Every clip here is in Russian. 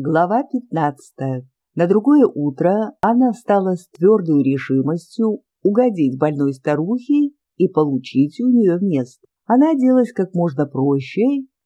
Глава 15. На другое утро Анна встала с твердой решимостью угодить больной старухе и получить у нее место. Она оделась как можно проще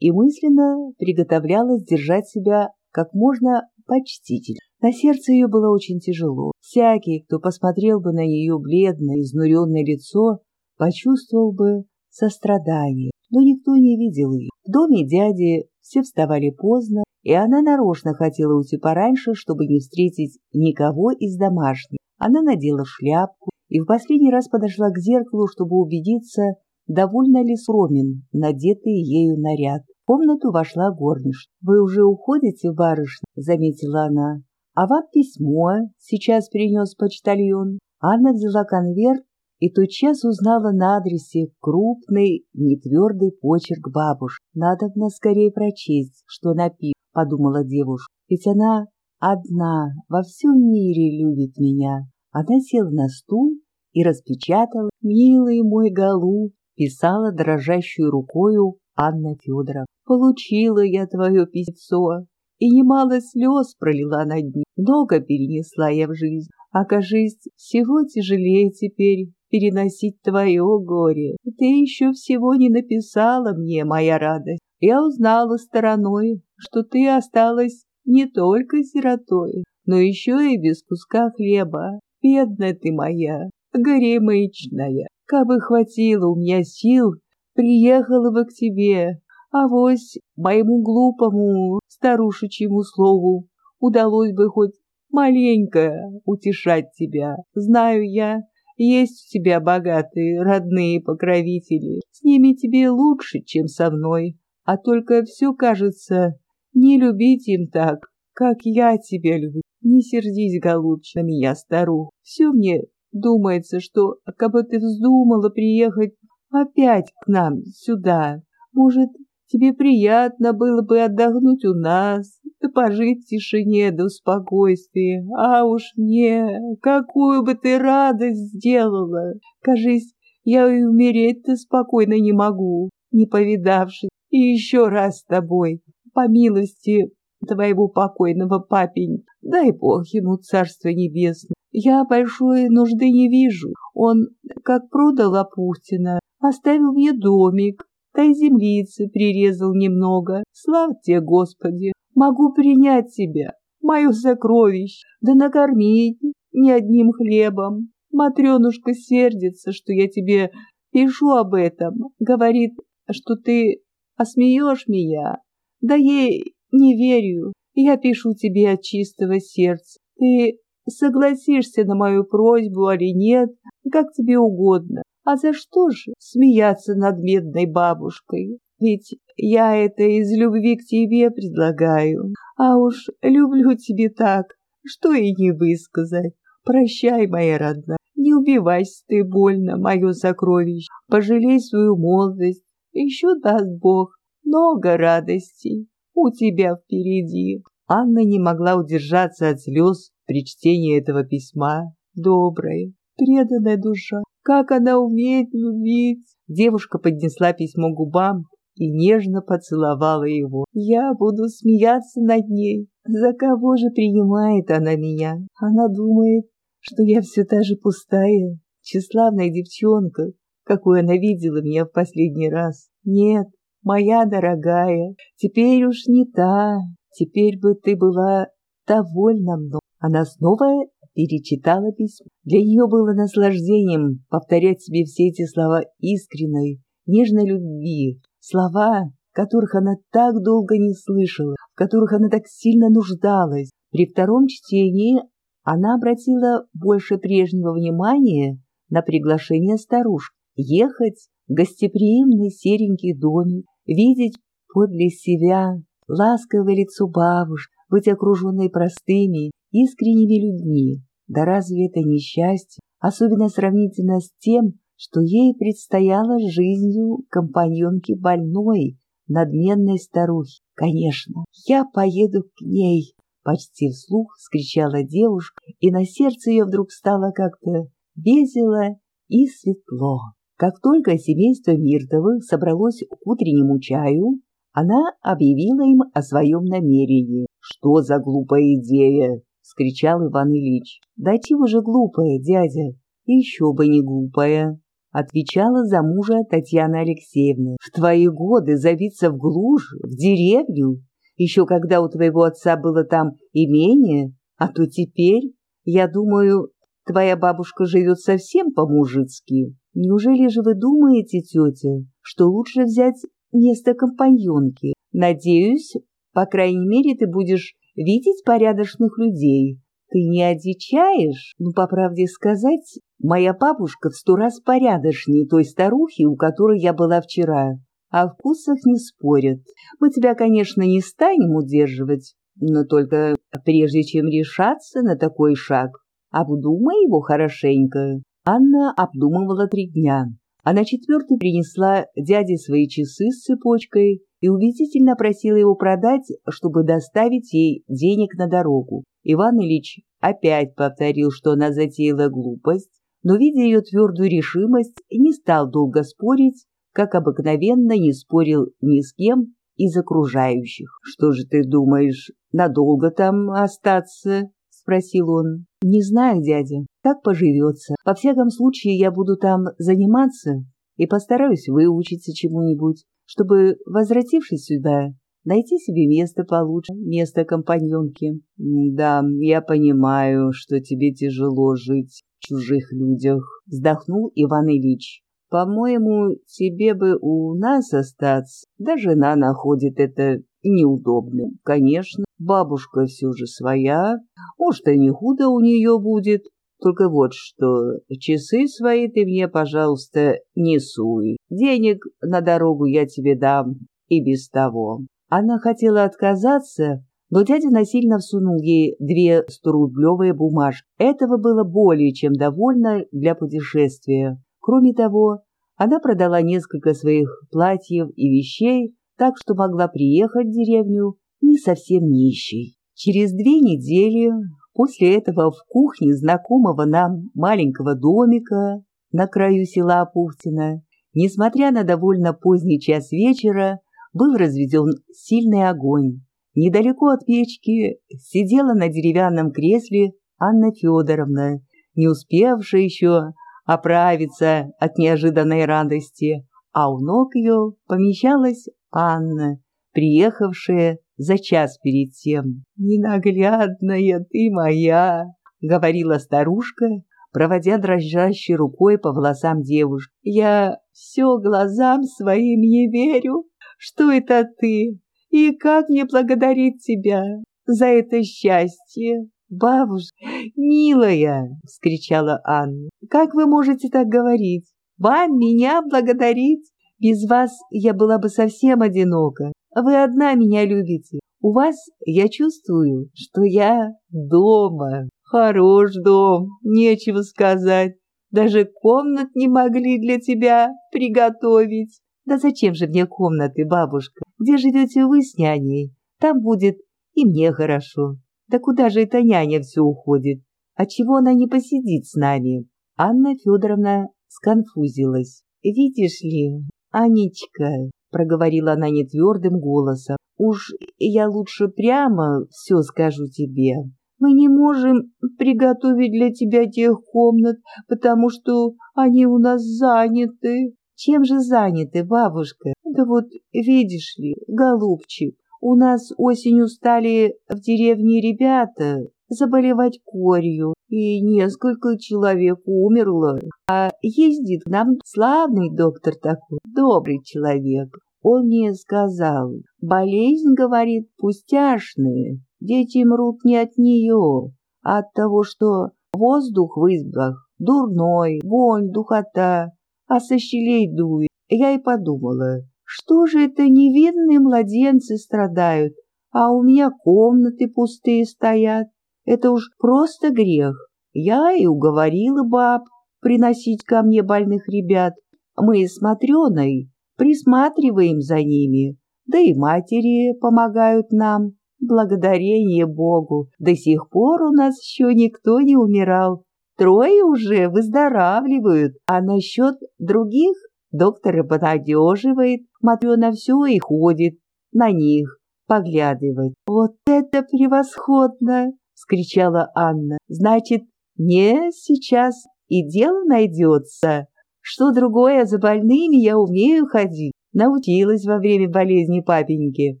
и мысленно приготовлялась держать себя как можно почтительно. На сердце ее было очень тяжело. Всякий, кто посмотрел бы на ее бледное, изнуренное лицо, почувствовал бы сострадание, но никто не видел ее. В доме дяди все вставали поздно, и она нарочно хотела уйти пораньше, чтобы не встретить никого из домашних. Она надела шляпку и в последний раз подошла к зеркалу, чтобы убедиться, довольна ли Сромин, надетый ею наряд. В комнату вошла горничная. «Вы уже уходите, барышня?» — заметила она. «А вам письмо сейчас принес почтальон». Анна взяла конверт и тотчас узнала на адресе крупный, нетвердый почерк бабушки. Надо бы скорее прочесть, что написано подумала девушка, ведь она одна во всем мире любит меня. Она села на стул и распечатала «Милый мой голубь», писала дрожащую рукою Анна Федоров. «Получила я твое письцо, и немало слез пролила над ним. Много перенесла я в жизнь. Окажись, всего тяжелее теперь переносить твое горе. Ты еще всего не написала мне, моя радость. Я узнала стороной, что ты осталась не только сиротой, но еще и без куска хлеба. Бедная ты моя, горемычная. Кабы хватило у меня сил, приехала бы к тебе, а вось моему глупому старушечьему слову удалось бы хоть маленько утешать тебя. Знаю я, есть у тебя богатые родные покровители, с ними тебе лучше, чем со мной, а только все кажется не любить им так, как я тебя люблю. Не сердись, голубчик, на меня, старух. Все мне думается, что, как бы ты вздумала приехать опять к нам сюда, может, тебе приятно было бы отдохнуть у нас, да пожить в тишине да в спокойствии. А уж мне, какую бы ты радость сделала! Кажись, я и умереть-то спокойно не могу, не повидавшись и еще раз с тобой по милости твоего покойного папень, дай Бог ему царство небесное. Я большой нужды не вижу. Он, как продал Апухтина, оставил мне домик, да и землицы прирезал немного. Слава тебе, Господи, могу принять тебя, мое сокровище, да накормить не одним хлебом. Матренушка сердится, что я тебе пишу об этом, говорит, что ты осмеешь меня, да ей не верю. Я пишу тебе от чистого сердца. Ты согласишься на мою просьбу или нет, как тебе угодно. А за что же смеяться над медной бабушкой? Ведь я это из любви к тебе предлагаю. А уж люблю тебе так, что и не высказать. Прощай, моя родная, не убивайся ты больно, мое сокровище. Пожалей свою молодость, еще даст Бог много радостей у тебя впереди. Анна не могла удержаться от слез при чтении этого письма. Добрая, преданная душа, как она умеет любить. Девушка поднесла письмо губам и нежно поцеловала его. Я буду смеяться над ней. За кого же принимает она меня? Она думает, что я все та же пустая, тщеславная девчонка, какой она видела меня в последний раз. Нет, моя дорогая, теперь уж не та, теперь бы ты была довольна мной. Она снова перечитала письмо. Для нее было наслаждением повторять себе все эти слова искренней, нежной любви, слова, которых она так долго не слышала, в которых она так сильно нуждалась. При втором чтении она обратила больше прежнего внимания на приглашение старушки ехать в гостеприимный серенький домик, видеть подле себя ласковое лицо бабушки, быть окруженной простыми, искренними людьми. Да разве это несчастье, особенно сравнительно с тем, что ей предстояло жизнью компаньонки больной, надменной старухи? Конечно, я поеду к ней, почти вслух скричала девушка, и на сердце ее вдруг стало как-то весело и светло. Как только семейство Миртовых собралось к утреннему чаю, она объявила им о своем намерении, Что за глупая идея? — скричал Иван Ильич. Да чего же глупая, дядя? Еще бы не глупая, — отвечала за мужа Татьяна Алексеевна. В твои годы забиться в глушь, в деревню, еще когда у твоего отца было там имение, а то теперь, я думаю, твоя бабушка живет совсем по-мужицки. Неужели же вы думаете, тетя, что лучше взять место компаньонки? Надеюсь, по крайней мере, ты будешь видеть порядочных людей. Ты не одичаешь? Ну, по правде сказать, моя бабушка в сто раз порядочнее той старухи, у которой я была вчера. О вкусах не спорят. Мы тебя, конечно, не станем удерживать, но только прежде чем решаться на такой шаг, обдумай его хорошенько. Анна обдумывала три дня. А на четвертый принесла дяде свои часы с цепочкой и убедительно просила его продать, чтобы доставить ей денег на дорогу. Иван Ильич опять повторил, что она затеяла глупость, но, видя ее твердую решимость, не стал долго спорить, как обыкновенно не спорил ни с кем из окружающих. «Что же ты думаешь, надолго там остаться?» — спросил он. «Не знаю, дядя, как поживется. Во всяком случае, я буду там заниматься и постараюсь выучиться чему-нибудь, чтобы, возвратившись сюда, найти себе место получше, место компаньонки. Да, я понимаю, что тебе тяжело жить в чужих людях, вздохнул Иван Ильич. По-моему, тебе бы у нас остаться. Да жена находит это неудобным. Конечно, бабушка все же своя. Может, и не худо у нее будет. Только вот что, часы свои ты мне, пожалуйста, не суй. Денег на дорогу я тебе дам и без того. Она хотела отказаться, но дядя насильно всунул ей две сторублевые бумажки. Этого было более чем довольно для путешествия. Кроме того, она продала несколько своих платьев и вещей, так что могла приехать в деревню не совсем нищей. Через две недели после этого в кухне знакомого нам маленького домика на краю села Апухтина, несмотря на довольно поздний час вечера, был разведен сильный огонь. Недалеко от печки сидела на деревянном кресле Анна Федоровна, не успевшая еще оправиться от неожиданной радости, а у ног ее помещалась Анна, приехавшая за час перед тем. «Ненаглядная ты моя!» — говорила старушка, проводя дрожащей рукой по волосам девушки. «Я все глазам своим не верю, что это ты, и как мне благодарить тебя за это счастье!» «Бабушка, милая!» — вскричала Анна. «Как вы можете так говорить? Вам меня благодарить? Без вас я была бы совсем одинока. Вы одна меня любите. У вас я чувствую, что я дома. Хорош дом, нечего сказать. Даже комнат не могли для тебя приготовить. Да зачем же мне комнаты, бабушка? Где живете вы с няней? Там будет и мне хорошо. Да куда же эта няня все уходит? Отчего она не посидит с нами? Анна Федоровна сконфузилась. «Видишь ли, Анечка», — проговорила она нетвердым голосом, «уж я лучше прямо все скажу тебе. Мы не можем приготовить для тебя тех комнат, потому что они у нас заняты». «Чем же заняты, бабушка?» «Да вот, видишь ли, голубчик, у нас осенью стали в деревне ребята заболевать корью, и несколько человек умерло. А ездит к нам славный доктор такой, добрый человек. Он мне сказал, болезнь, говорит, пустяшная, дети мрут не от нее, а от того, что воздух в избах дурной, вонь, духота, а со щелей дует. Я и подумала, что же это невинные младенцы страдают, а у меня комнаты пустые стоят? Это уж просто грех. Я и уговорила баб приносить ко мне больных ребят. Мы с Матрёной присматриваем за ними, да и матери помогают нам. Благодарение Богу, до сих пор у нас еще никто не умирал. Трое уже выздоравливают, а насчет других Доктор обнадеживает, Матрена все и ходит на них. поглядывать. «Вот это превосходно!» — скричала Анна. «Значит, не сейчас и дело найдется. Что другое, за больными я умею ходить. Научилась во время болезни папеньки.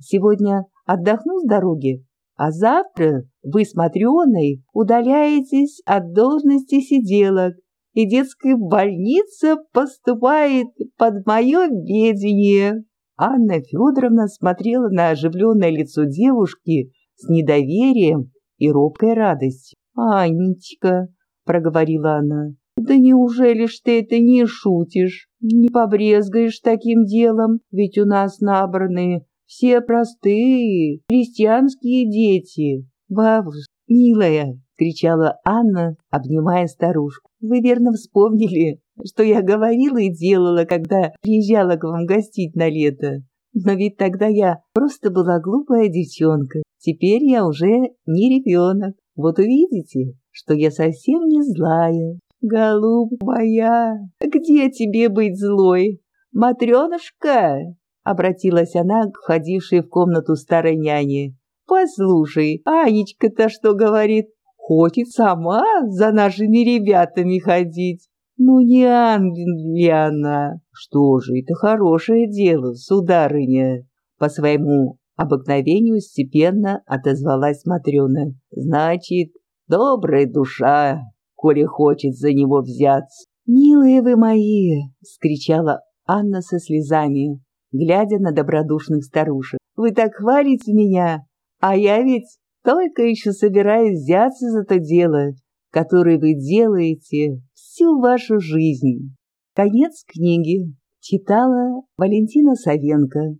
Сегодня отдохну с дороги, а завтра вы с Матрёной удаляетесь от должности сиделок, и детская больница поступает под мое ведение. Анна Федоровна смотрела на оживленное лицо девушки с недоверием и робкой радостью. «Анечка», — проговорила она, — «да неужели ж ты это не шутишь? Не побрезгаешь таким делом, ведь у нас набраны все простые крестьянские дети. Бабушка, милая, — кричала Анна, обнимая старушку. «Вы верно вспомнили, что я говорила и делала, когда приезжала к вам гостить на лето. Но ведь тогда я просто была глупая девчонка. Теперь я уже не ребенок. Вот увидите, что я совсем не злая. Голубка моя, где тебе быть злой? Матренушка!» Обратилась она к входившей в комнату старой няне. «Послушай, Анечка-то что говорит? Хочет сама за нашими ребятами ходить. Ну, не ангел ли она? Что же, это хорошее дело, сударыня. По своему обыкновению степенно отозвалась Матрена. Значит, добрая душа, коли хочет за него взяться. «Милые вы мои!» — скричала Анна со слезами, глядя на добродушных старушек. «Вы так хвалите меня, а я ведь только еще собираюсь взяться за то дело, которое вы делаете всю вашу жизнь. Конец книги. Читала Валентина Савенко.